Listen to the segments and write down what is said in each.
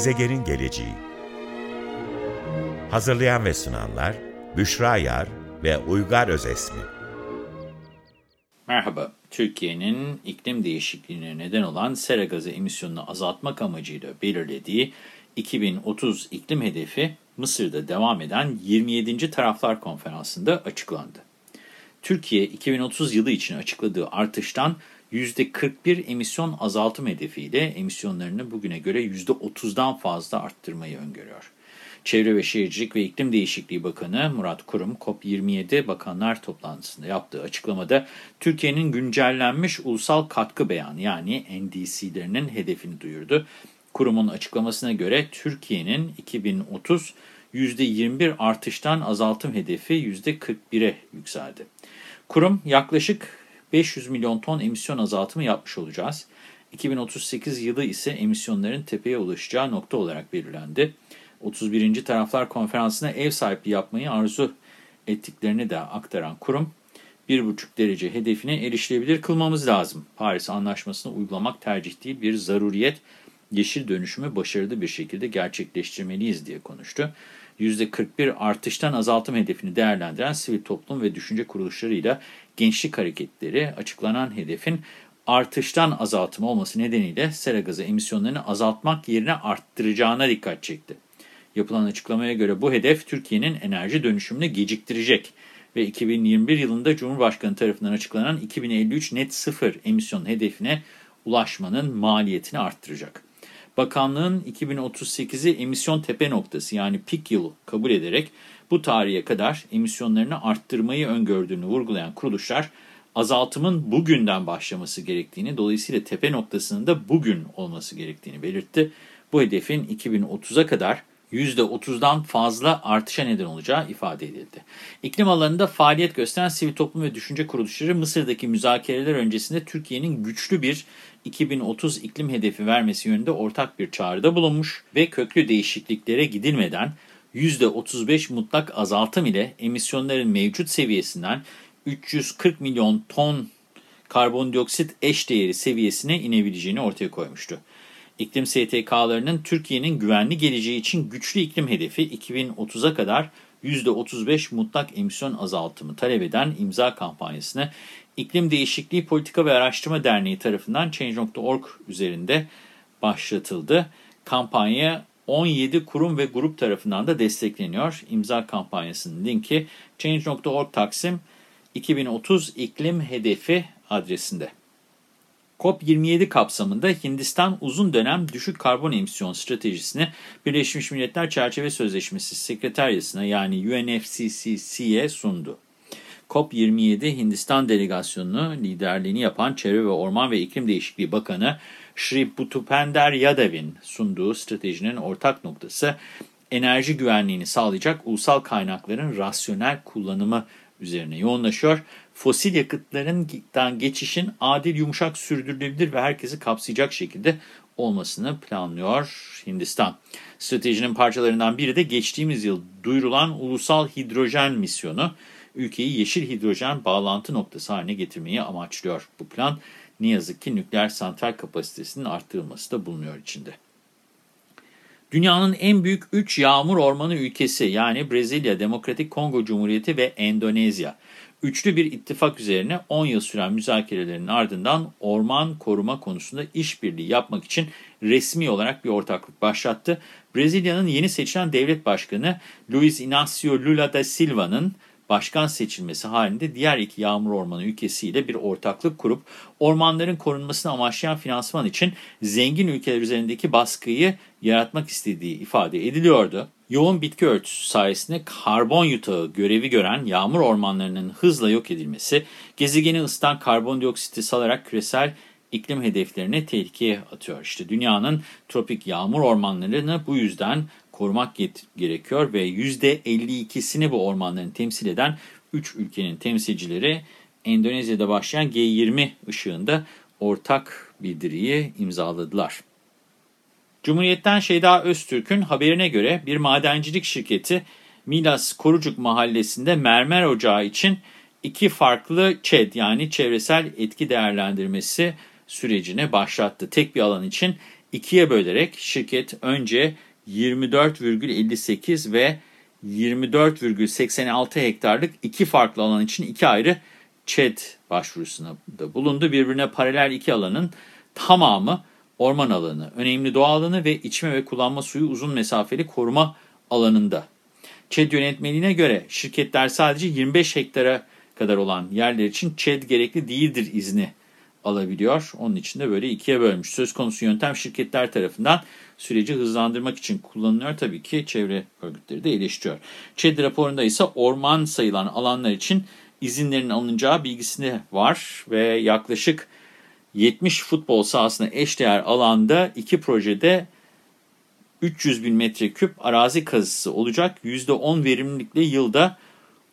Gezegenin geleceği Hazırlayan ve sunanlar Büşra Yar ve Uygar Özesmi Merhaba, Türkiye'nin iklim değişikliğine neden olan sera gazı emisyonunu azaltmak amacıyla belirlediği 2030 iklim hedefi Mısır'da devam eden 27. Taraflar Konferansı'nda açıklandı. Türkiye 2030 yılı için açıkladığı artıştan %41 emisyon azaltım hedefiyle emisyonlarını bugüne göre %30'dan fazla arttırmayı öngörüyor. Çevre ve Şehircilik ve İklim Değişikliği Bakanı Murat Kurum, COP27 Bakanlar Toplantısı'nda yaptığı açıklamada Türkiye'nin güncellenmiş ulusal katkı beyanı yani NDC'lerinin hedefini duyurdu. Kurumun açıklamasına göre Türkiye'nin 2030 %21 artıştan azaltım hedefi %41'e yükseldi. Kurum yaklaşık 500 milyon ton emisyon azaltımı yapmış olacağız. 2038 yılı ise emisyonların tepeye ulaşacağı nokta olarak belirlendi. 31. Taraflar Konferansı'na ev sahipliği yapmayı arzu ettiklerini de aktaran kurum, 1,5 derece hedefine erişilebilir kılmamız lazım. Paris Anlaşması'nı uygulamak tercih değil bir zaruriyet, yeşil dönüşümü başarılı bir şekilde gerçekleştirmeliyiz diye konuştu. %41 artıştan azaltım hedefini değerlendiren sivil toplum ve düşünce kuruluşlarıyla gençlik hareketleri açıklanan hedefin artıştan azaltım olması nedeniyle sera gazı emisyonlarını azaltmak yerine arttıracağına dikkat çekti. Yapılan açıklamaya göre bu hedef Türkiye'nin enerji dönüşümünü geciktirecek ve 2021 yılında Cumhurbaşkanı tarafından açıklanan 2053 net sıfır emisyon hedefine ulaşmanın maliyetini arttıracak. Bakanlığın 2038'i emisyon tepe noktası yani pik yılı kabul ederek bu tarihe kadar emisyonlarını arttırmayı öngördüğünü vurgulayan kuruluşlar, azaltımın bugünden başlaması gerektiğini, dolayısıyla tepe noktasının da bugün olması gerektiğini belirtti. Bu hedefin 2030'a kadar %30'dan fazla artışa neden olacağı ifade edildi. İklim alanında faaliyet gösteren sivil toplum ve düşünce kuruluşları Mısır'daki müzakereler öncesinde Türkiye'nin güçlü bir 2030 iklim hedefi vermesi yönünde ortak bir çağrıda bulunmuş ve köklü değişikliklere gidilmeden %35 mutlak azaltım ile emisyonların mevcut seviyesinden 340 milyon ton karbondioksit eşdeğeri seviyesine inebileceğini ortaya koymuştu. İklim STK'larının Türkiye'nin güvenli geleceği için güçlü iklim hedefi 2030'a kadar %35 mutlak emisyon azaltımı talep eden imza kampanyasını İklim Değişikliği Politika ve Araştırma Derneği tarafından Change.org üzerinde başlatıldı. Kampanya 17 kurum ve grup tarafından da destekleniyor. İmza kampanyasının linki Change.org Taksim 2030 iklim hedefi adresinde. COP27 kapsamında Hindistan uzun dönem düşük karbon emisyon stratejisini Birleşmiş Milletler Çerçeve Sözleşmesi Sekreteryası'na yani UNFCCC'ye sundu. COP27 Hindistan delegasyonunu liderliğini yapan Çevre ve Orman ve İklim Değişikliği Bakanı Shri Bhutupender Yadav'in sunduğu stratejinin ortak noktası enerji güvenliğini sağlayacak ulusal kaynakların rasyonel kullanımı üzerine yoğunlaşıyor. Fosil yakıtlarından geçişin adil, yumuşak, sürdürülebilir ve herkesi kapsayacak şekilde olmasını planlıyor Hindistan. Stratejinin parçalarından biri de geçtiğimiz yıl duyurulan ulusal hidrojen misyonu. Ülkeyi yeşil hidrojen bağlantı noktası haline getirmeyi amaçlıyor. Bu plan ne yazık ki nükleer santral kapasitesinin arttırılması da bulunuyor içinde. Dünyanın en büyük 3 yağmur ormanı ülkesi yani Brezilya, Demokratik Kongo Cumhuriyeti ve Endonezya. Üçlü bir ittifak üzerine 10 yıl süren müzakerelerin ardından orman koruma konusunda işbirliği yapmak için resmi olarak bir ortaklık başlattı. Brezilya'nın yeni seçilen devlet başkanı Luiz Inácio Lula da Silva'nın başkan seçilmesi halinde diğer iki yağmur ormanı ülkesiyle bir ortaklık kurup ormanların korunmasını amaçlayan finansman için zengin ülkeler üzerindeki baskıyı yaratmak istediği ifade ediliyordu. Yoğun bitki örtüsü sayesinde karbon yutağı görevi gören yağmur ormanlarının hızla yok edilmesi, gezegeni ısıtan karbondioksiti salarak küresel iklim hedeflerini tehlikeye atıyor. İşte dünyanın tropik yağmur ormanlarını bu yüzden korumak gerekiyor ve %52'sini bu ormanların temsil eden 3 ülkenin temsilcileri Endonezya'da başlayan G20 ışığında ortak bildiriyi imzaladılar. Cumhuriyet'ten Şeyda Öztürk'ün haberine göre bir madencilik şirketi Milas Korucuk mahallesinde mermer ocağı için iki farklı ÇED yani çevresel etki değerlendirmesi sürecine başlattı. Tek bir alan için ikiye bölerek şirket önce 24,58 ve 24,86 hektarlık iki farklı alan için iki ayrı ÇED başvurusunda bulundu. Birbirine paralel iki alanın tamamı orman alanı, önemli doğa alanı ve içme ve kullanma suyu uzun mesafeli koruma alanında. ÇED yönetmeliğine göre şirketler sadece 25 hektara kadar olan yerler için ÇED gerekli değildir izni alabiliyor. Onun için de böyle ikiye bölmüş. Söz konusu yöntem şirketler tarafından süreci hızlandırmak için kullanılıyor. Tabii ki çevre örgütleri de eleştiriyor. ÇED raporunda ise orman sayılan alanlar için izinlerin alınacağı bilgisini var ve yaklaşık 70 futbol sahasına eşdeğer alanda iki projede 300 bin metreküp arazi kazısı olacak. %10 verimlilikle yılda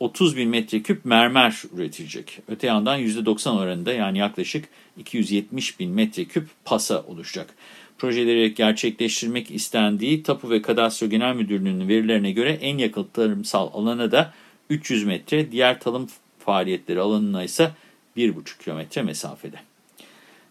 30 bin metreküp mermer üretilecek. Öte yandan %90 oranında yani yaklaşık 270 bin metreküp pasa oluşacak. Projeleri gerçekleştirmek istendiği Tapu ve Kadastro Genel Müdürlüğü'nün verilerine göre en yakın tarımsal alana da 300 metre, diğer tarım faaliyetleri alanına ise 1,5 kilometre mesafede.